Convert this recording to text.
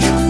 you.